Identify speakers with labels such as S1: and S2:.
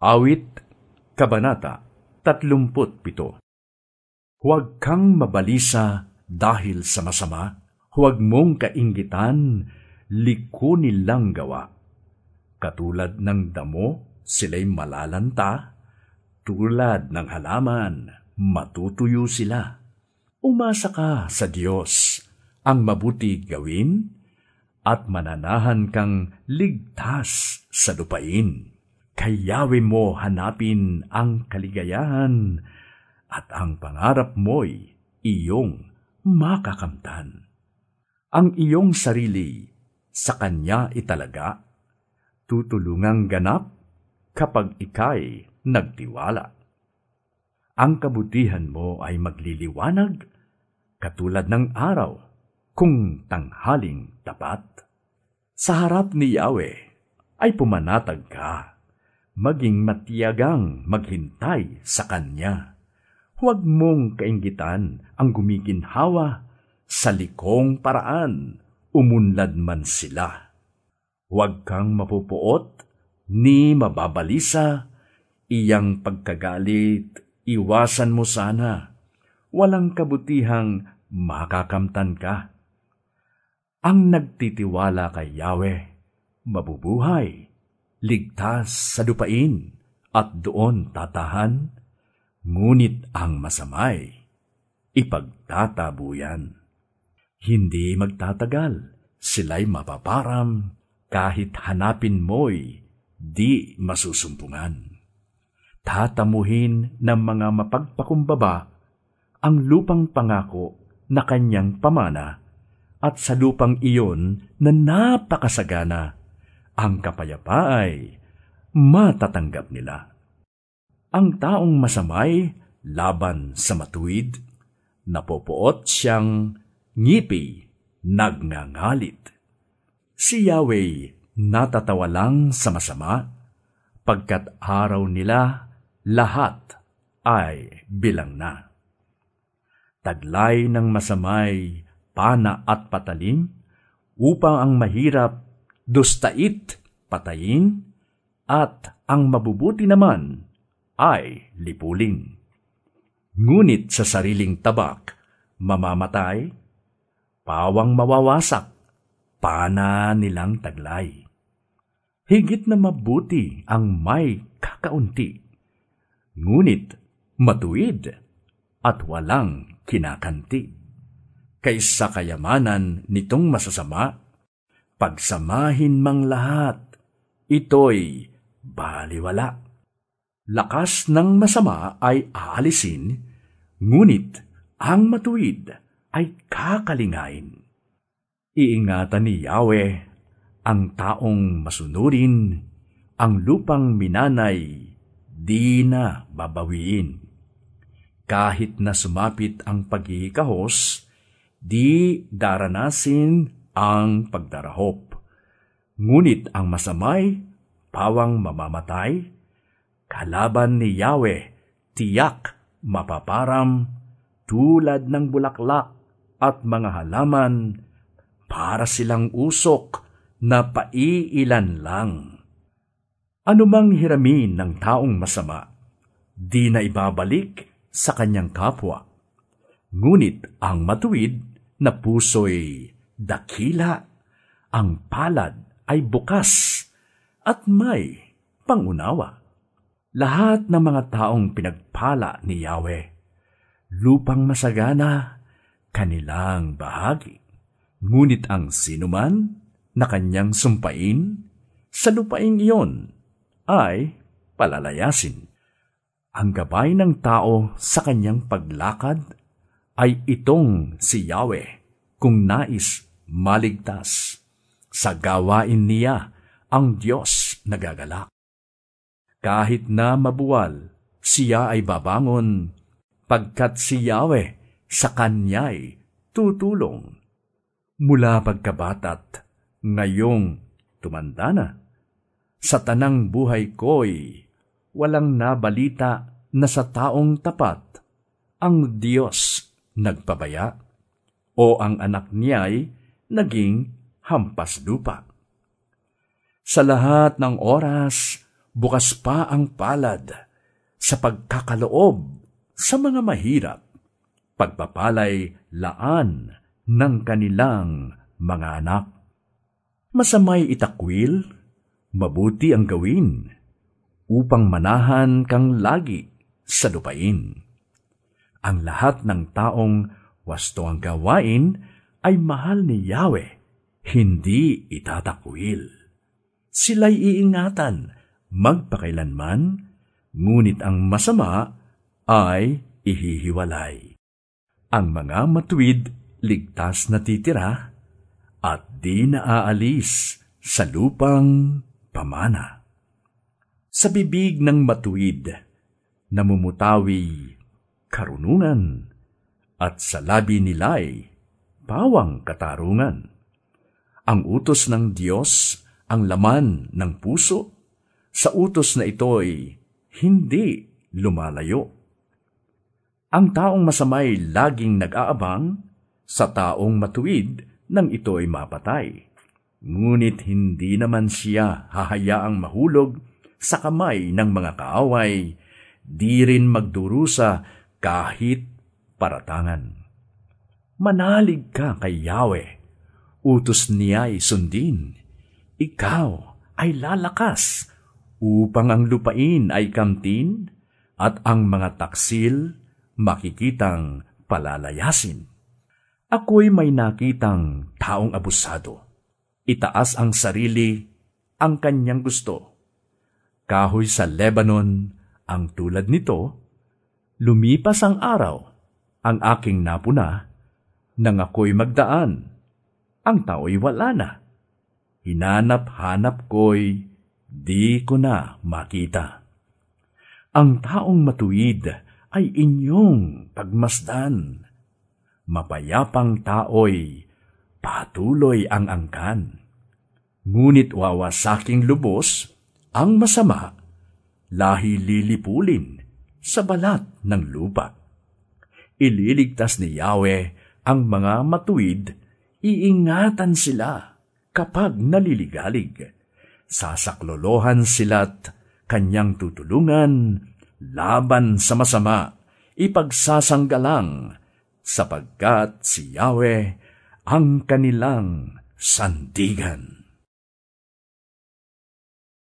S1: Awit, Kabanata 37 Huwag kang mabalisa dahil sa masama, huwag mong kainggitan, liko nilang gawa. Katulad ng damo, sila'y malalanta, tulad ng halaman, matutuyo sila. Umasa ka sa Diyos, ang mabuti gawin, at mananahan kang ligtas sa lupain. Kayawi mo hanapin ang kaligayahan at ang pangarap mo'y iyong makakamtan. Ang iyong sarili sa Kanya italaga, tutulungang ganap kapag ikay nagtiwala. Ang kabutihan mo ay magliliwanag katulad ng araw kung tanghaling tapat. Sa harap ni Yahweh ay pumanatag ka maging matiyagang maghintay sa Kanya. Huwag mong kaingitan ang gumiginhawa sa likong paraan, umunlad man sila. Huwag kang mapupuot ni mababalisa, iyang pagkagalit, iwasan mo sana. Walang kabutihang makakamtan ka. Ang nagtitiwala kay Yahweh, mabubuhay ligtas sa lupain at doon tatahan, ngunit ang masamay, ipagtatabuyan. Hindi magtatagal, sila'y mapaparam, kahit hanapin mo'y di masusumpungan. Tatamuhin ng mga mapagpakumbaba ang lupang pangako na kanyang pamana at sa lupang iyon na napakasagana ang kapayapa ay matatanggap nila. Ang taong masamay laban sa matuwid, napopoot siyang ngipi, nagngangalit. Si Yahweh natatawa lang sa masama, pagkat araw nila lahat ay bilang na. Taglay ng masamay, pana at patalim, upang ang mahirap dustait, patayin, at ang mabubuti naman ay lipuling. Ngunit sa sariling tabak, mamamatay, pawang mawawasak, pana nilang taglay. Higit na mabuti ang may kakaunti, ngunit matuwid at walang kinakanti. Kaysa kayamanan nitong masasama, pagsamahin mang lahat, ito'y baliwala. Lakas ng masama ay aalisin, ngunit ang matuwid ay kakalingain. Iingatan ni Yahweh ang taong masunurin, ang lupang minanay, di na babawiin. Kahit na sumapit ang pagkikahos, di daranasin ang pagdarahop. Ngunit ang masamay, pawang mamamatay, kalaban ni Yahweh, tiyak mapaparam, tulad ng bulaklak at mga halaman, para silang usok na paiilan lang. Anumang hiramin ng taong masama, di na ibabalik sa kanyang kapwa. Ngunit ang matuwid na puso'y dakila, ang palad ay bukas at may pangunawa. Lahat ng mga taong pinagpala ni Yahweh, lupang masagana, kanilang bahagi. Ngunit ang sinuman na kanyang sumpain sa lupaing iyon ay palalayasin. Ang gabay ng tao sa kanyang paglakad ay itong si Yahweh kung nais maligtas. Sa gawain niya, ang Diyos nagagalak. Kahit na mabuwal, siya ay babangon, pagkat si Yahweh sa kanya'y tutulong. Mula pagkabatat, ngayong tumanda na. Sa tanang buhay ko'y walang nabalita na sa taong tapat ang Diyos nagpabaya o ang anak niya'y naging hampas lupa. Sa lahat ng oras, bukas pa ang palad sa pagkakaloob sa mga mahirap, pagpapalay laan ng kanilang mga anak. Masamay itakwil, mabuti ang gawin, upang manahan kang lagi sa lupain. Ang lahat ng taong wasto ang gawain ay mahal ni Yahweh, hindi itatakwil. Sila'y iingatan, magpakailanman, ngunit ang masama ay ihihiwalay. Ang mga matuwid ligtas na titira at di naaalis sa lupang pamana. Sa bibig ng matuwid, namumutawi karunungan at sa labi nila'y pawang katarungan. Ang utos ng Diyos ang laman ng puso, sa utos na ito'y hindi lumalayo. Ang taong masamay laging nag-aabang sa taong matuwid nang ito'y mapatay. Ngunit hindi naman siya hahayaang mahulog sa kamay ng mga kaaway, di rin magdurusa kahit paratangan. Manalig ka kay Yahweh, utos niya ay sundin. Ikaw ay lalakas upang ang lupain ay kamtin at ang mga taksil makikitang palalayasin. Ako'y may nakitang taong abusado. Itaas ang sarili, ang kanyang gusto. Kahoy sa Lebanon, ang tulad nito, lumipas ang araw, ang aking napuna, nang ako'y magdaan. Ang tao'y wala na. Hinanap-hanap ko'y di ko na makita. Ang taong matuwid ay inyong pagmasdan mapayapang tao'y patuloy ang angkan. Ngunit wawasaking lubos ang masama, lahi lilipulin sa balat ng lupa. Ililigtas ni Yahweh ang mga matuwid, iingatan sila kapag naliligalig. Sasaklolohan sila't kanyang tutulungan laban sa masama, ipagsasanggalang sapagkat si Yahweh ang kanilang sandigan.